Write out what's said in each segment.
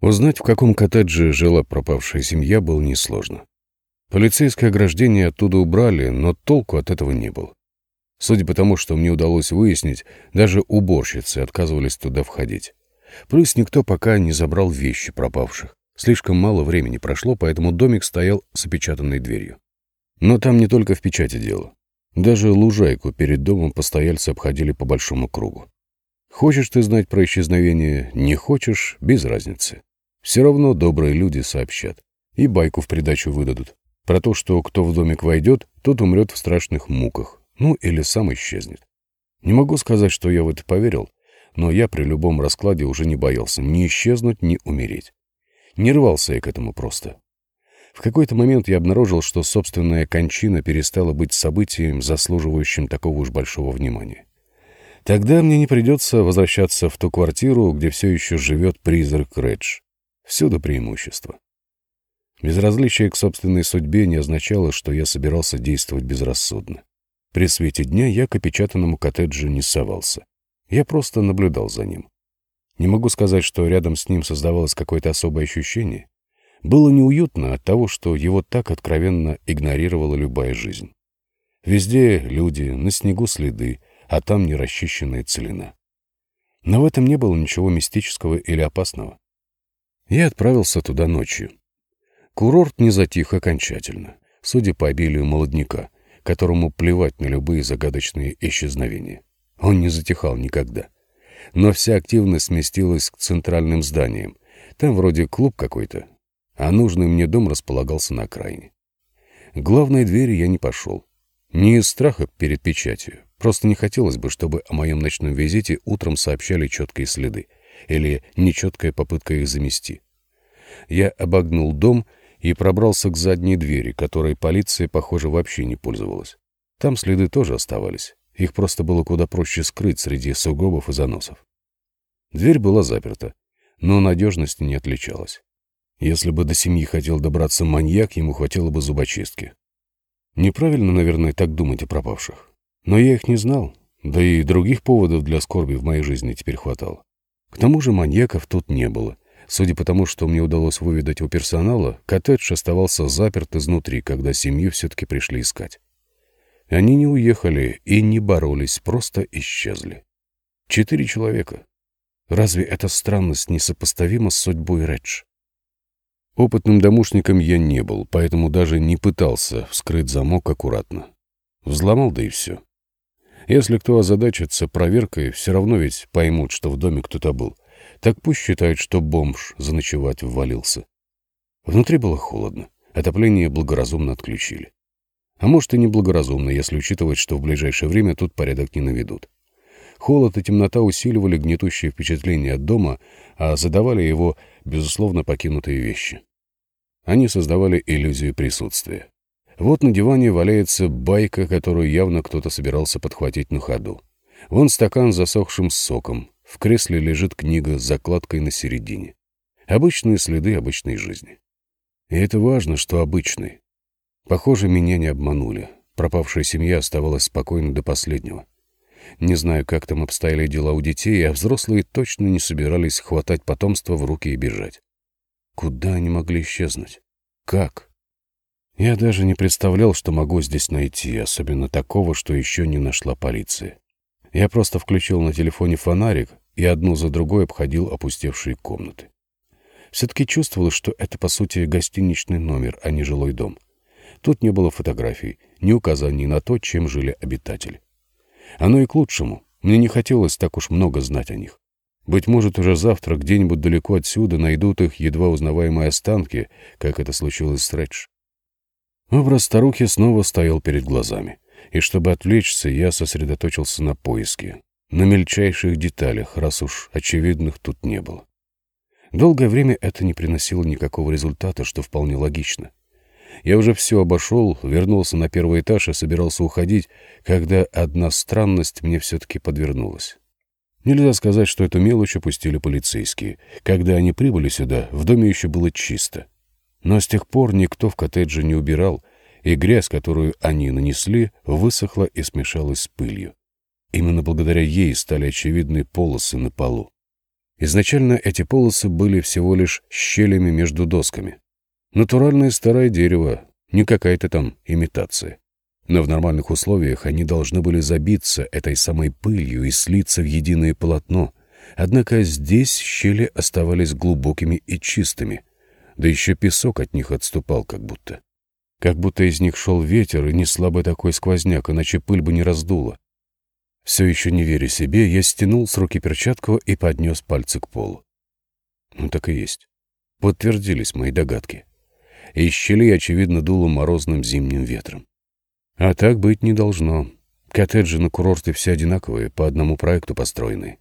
Узнать, в каком коттедже жила пропавшая семья, было несложно. Полицейское ограждение оттуда убрали, но толку от этого не было. Судя по тому, что мне удалось выяснить, даже уборщицы отказывались туда входить. Плюс никто пока не забрал вещи пропавших. Слишком мало времени прошло, поэтому домик стоял с опечатанной дверью. Но там не только в печати дело. Даже лужайку перед домом постояльцы обходили по большому кругу. Хочешь ты знать про исчезновение, не хочешь — без разницы. Все равно добрые люди сообщат. И байку в придачу выдадут. Про то, что кто в домик войдет, тот умрет в страшных муках. Ну, или сам исчезнет. Не могу сказать, что я в это поверил, но я при любом раскладе уже не боялся ни исчезнуть, ни умереть. Не рвался я к этому просто. В какой-то момент я обнаружил, что собственная кончина перестала быть событием, заслуживающим такого уж большого внимания. Тогда мне не придется возвращаться в ту квартиру, где все еще живет призрак Редж. Всюду преимущество. Безразличие к собственной судьбе не означало, что я собирался действовать безрассудно. При свете дня я к опечатанному коттеджу не совался. Я просто наблюдал за ним. Не могу сказать, что рядом с ним создавалось какое-то особое ощущение. Было неуютно от того, что его так откровенно игнорировала любая жизнь. Везде люди, на снегу следы, а там нерасчищенная целина. Но в этом не было ничего мистического или опасного. Я отправился туда ночью. Курорт не затих окончательно, судя по обилию молодняка, которому плевать на любые загадочные исчезновения. Он не затихал никогда. Но вся активность сместилась к центральным зданиям. Там вроде клуб какой-то, а нужный мне дом располагался на окраине. К главной двери я не пошел. Не из страха перед печатью. Просто не хотелось бы, чтобы о моем ночном визите утром сообщали четкие следы или нечеткая попытка их замести. Я обогнул дом и пробрался к задней двери, которой полиция, похоже, вообще не пользовалась. Там следы тоже оставались. Их просто было куда проще скрыть среди сугробов и заносов. Дверь была заперта, но надежности не отличалась. Если бы до семьи хотел добраться маньяк, ему хватило бы зубочистки. Неправильно, наверное, так думать о пропавших. Но я их не знал, да и других поводов для скорби в моей жизни теперь хватало. К тому же маньяков тут не было. Судя по тому, что мне удалось выведать у персонала, коттедж оставался заперт изнутри, когда семью все-таки пришли искать. Они не уехали и не боролись, просто исчезли. Четыре человека. Разве эта странность несопоставима с судьбой Редж? Опытным домушником я не был, поэтому даже не пытался вскрыть замок аккуратно. Взломал, да и все. Если кто озадачится проверкой, все равно ведь поймут, что в доме кто-то был. Так пусть считают, что бомж заночевать ввалился. Внутри было холодно. Отопление благоразумно отключили. А может и неблагоразумно, если учитывать, что в ближайшее время тут порядок не наведут. Холод и темнота усиливали гнетущее впечатление от дома, а задавали его, безусловно, покинутые вещи. Они создавали иллюзию присутствия. Вот на диване валяется байка, которую явно кто-то собирался подхватить на ходу. Вон стакан с засохшим соком. В кресле лежит книга с закладкой на середине. Обычные следы обычной жизни. И это важно, что обычные. Похоже, меня не обманули. Пропавшая семья оставалась спокойна до последнего. Не знаю, как там обстояли дела у детей, а взрослые точно не собирались хватать потомство в руки и бежать. Куда они могли исчезнуть? Как? Я даже не представлял, что могу здесь найти, особенно такого, что еще не нашла полиция. Я просто включил на телефоне фонарик и одну за другой обходил опустевшие комнаты. Все-таки чувствовал, что это, по сути, гостиничный номер, а не жилой дом. Тут не было фотографий, ни указаний на то, чем жили обитатели. Оно и к лучшему. Мне не хотелось так уж много знать о них. Быть может, уже завтра где-нибудь далеко отсюда найдут их едва узнаваемые останки, как это случилось с Редж. Образ старухи снова стоял перед глазами, и чтобы отвлечься, я сосредоточился на поиске, на мельчайших деталях, раз уж очевидных тут не было. Долгое время это не приносило никакого результата, что вполне логично. Я уже все обошел, вернулся на первый этаж и собирался уходить, когда одна странность мне все-таки подвернулась. Нельзя сказать, что эту мелочь опустили полицейские. Когда они прибыли сюда, в доме еще было чисто. Но с тех пор никто в коттедже не убирал, и грязь, которую они нанесли, высохла и смешалась с пылью. Именно благодаря ей стали очевидны полосы на полу. Изначально эти полосы были всего лишь щелями между досками. Натуральное старое дерево, не какая-то там имитация. Но в нормальных условиях они должны были забиться этой самой пылью и слиться в единое полотно. Однако здесь щели оставались глубокими и чистыми. Да еще песок от них отступал как будто. Как будто из них шел ветер и не слабый такой сквозняк, иначе пыль бы не раздула. Все еще не веря себе, я стянул с руки перчатку и поднес пальцы к полу. Ну так и есть. Подтвердились мои догадки. Из щелей, очевидно, дуло морозным зимним ветром. А так быть не должно. Коттеджи на курорте все одинаковые, по одному проекту построенные.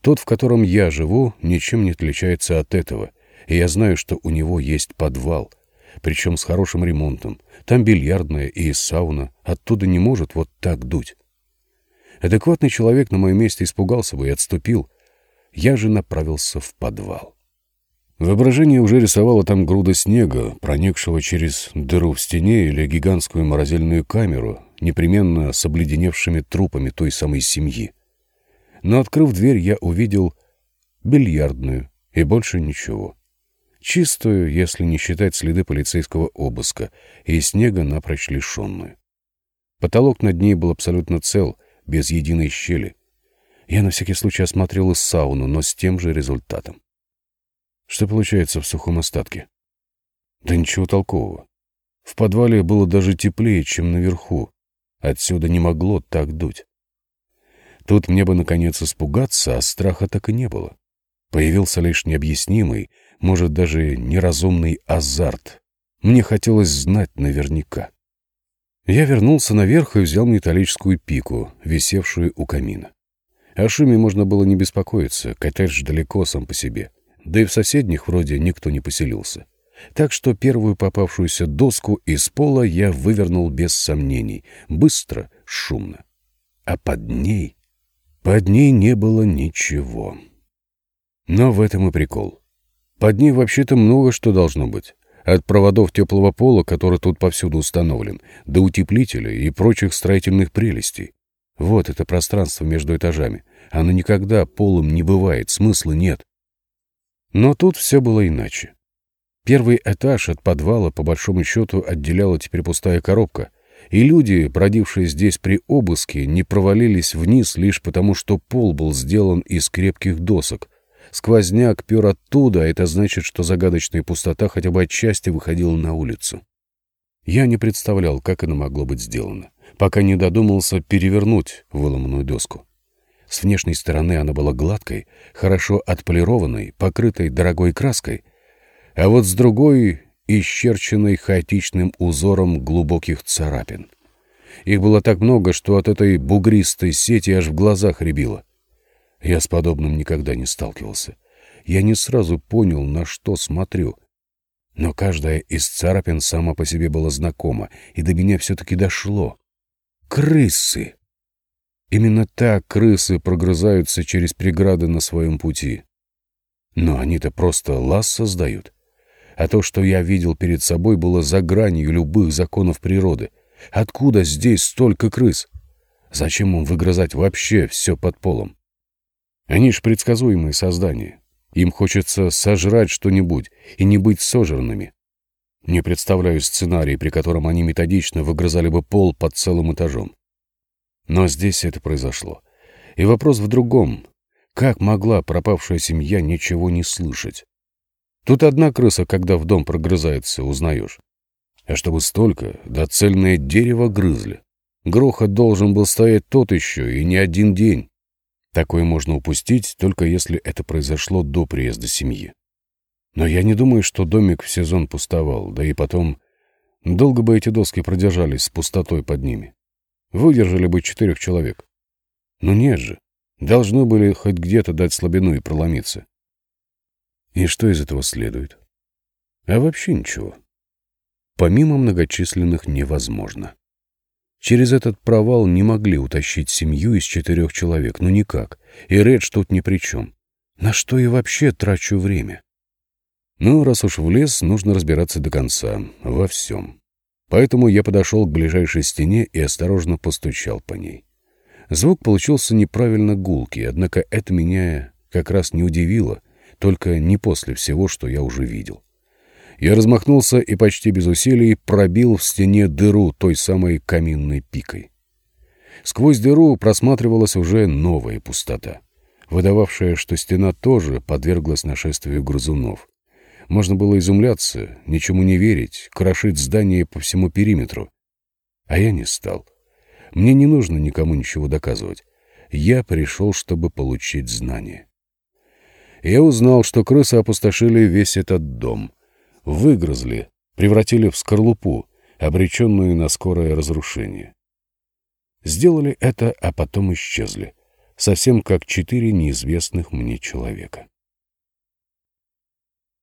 Тот, в котором я живу, ничем не отличается от этого, и я знаю, что у него есть подвал, причем с хорошим ремонтом. Там бильярдная и сауна, оттуда не может вот так дуть. Адекватный человек на моем месте испугался бы и отступил. Я же направился в подвал. Воображение уже рисовало там груда снега, проникшего через дыру в стене или гигантскую морозильную камеру, непременно с обледеневшими трупами той самой семьи. Но, открыв дверь, я увидел бильярдную и больше ничего. Чистую, если не считать следы полицейского обыска, и снега напрочь лишенную. Потолок над ней был абсолютно цел — без единой щели. Я на всякий случай осмотрел и сауну, но с тем же результатом. Что получается в сухом остатке? Да ничего толкового. В подвале было даже теплее, чем наверху. Отсюда не могло так дуть. Тут мне бы, наконец, испугаться, а страха так и не было. Появился лишь необъяснимый, может, даже неразумный азарт. Мне хотелось знать наверняка. Я вернулся наверх и взял металлическую пику, висевшую у камина. О шуме можно было не беспокоиться, коттедж далеко сам по себе. Да и в соседних вроде никто не поселился. Так что первую попавшуюся доску из пола я вывернул без сомнений, быстро, шумно. А под ней... Под ней не было ничего. Но в этом и прикол. Под ней вообще-то много что должно быть. От проводов теплого пола, который тут повсюду установлен, до утеплителей и прочих строительных прелестей. Вот это пространство между этажами. Оно никогда полым не бывает, смысла нет. Но тут все было иначе. Первый этаж от подвала, по большому счету, отделяла теперь пустая коробка, и люди, бродившие здесь при обыске, не провалились вниз лишь потому, что пол был сделан из крепких досок, Сквозняк пер оттуда, а это значит, что загадочная пустота хотя бы отчасти выходила на улицу. Я не представлял, как это могло быть сделано, пока не додумался перевернуть выломанную доску. С внешней стороны она была гладкой, хорошо отполированной, покрытой дорогой краской, а вот с другой — исчерченной хаотичным узором глубоких царапин. Их было так много, что от этой бугристой сети аж в глазах рябило. Я с подобным никогда не сталкивался. Я не сразу понял, на что смотрю. Но каждая из царапин сама по себе была знакома, и до меня все-таки дошло. Крысы! Именно так крысы прогрызаются через преграды на своем пути. Но они-то просто лаз создают. А то, что я видел перед собой, было за гранью любых законов природы. Откуда здесь столько крыс? Зачем им выгрызать вообще все под полом? Они ж предсказуемые создания. Им хочется сожрать что-нибудь и не быть сожранными. Не представляю сценарий, при котором они методично выгрызали бы пол под целым этажом. Но здесь это произошло. И вопрос в другом. Как могла пропавшая семья ничего не слышать? Тут одна крыса, когда в дом прогрызается, узнаешь. А чтобы столько, да цельное дерево грызли. Грохот должен был стоять тот еще, и не один день. Такое можно упустить, только если это произошло до приезда семьи. Но я не думаю, что домик в сезон пустовал, да и потом... Долго бы эти доски продержались с пустотой под ними. Выдержали бы четырех человек. Но нет же. Должны были хоть где-то дать слабину и проломиться. И что из этого следует? А вообще ничего. Помимо многочисленных невозможно. Через этот провал не могли утащить семью из четырех человек, ну никак. И Редж тут ни при чем. На что я вообще трачу время? Ну, раз уж в лес, нужно разбираться до конца, во всем. Поэтому я подошел к ближайшей стене и осторожно постучал по ней. Звук получился неправильно гулкий, однако это меня как раз не удивило, только не после всего, что я уже видел. Я размахнулся и почти без усилий пробил в стене дыру той самой каминной пикой. Сквозь дыру просматривалась уже новая пустота, выдававшая, что стена тоже подверглась нашествию грызунов. Можно было изумляться, ничему не верить, крошить здание по всему периметру. А я не стал. Мне не нужно никому ничего доказывать. Я пришел, чтобы получить знания. Я узнал, что крысы опустошили весь этот дом. Выгрызли, превратили в скорлупу, обреченную на скорое разрушение. Сделали это, а потом исчезли, совсем как четыре неизвестных мне человека.